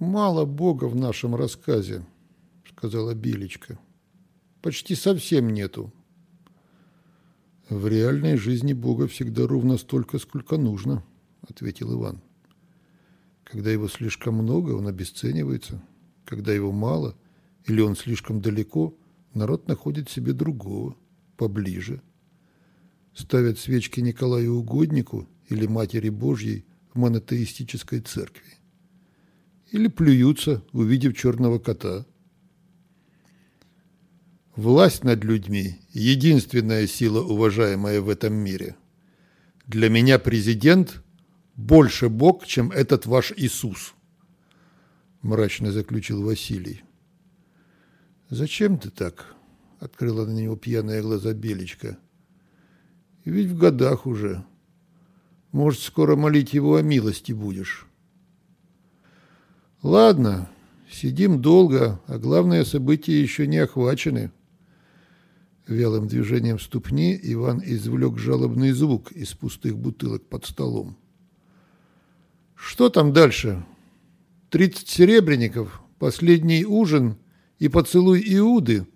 «Мало Бога в нашем рассказе», — сказала Белечка. «Почти совсем нету». «В реальной жизни Бога всегда ровно столько, сколько нужно», — ответил Иван. «Когда его слишком много, он обесценивается. Когда его мало или он слишком далеко, народ находит себе другого, поближе. Ставят свечки Николаю Угоднику или Матери Божьей в монотеистической церкви или плюются, увидев черного кота. Власть над людьми – единственная сила, уважаемая в этом мире. Для меня президент больше Бог, чем этот ваш Иисус, мрачно заключил Василий. Зачем ты так? Открыла на него пьяная глаза Белечка. Ведь в годах уже. Может, скоро молить его о милости будешь. Ладно, сидим долго, а главное события еще не охвачены. Вялым движением ступни Иван извлек жалобный звук из пустых бутылок под столом. Что там дальше? Тридцать серебряников, последний ужин и поцелуй Иуды?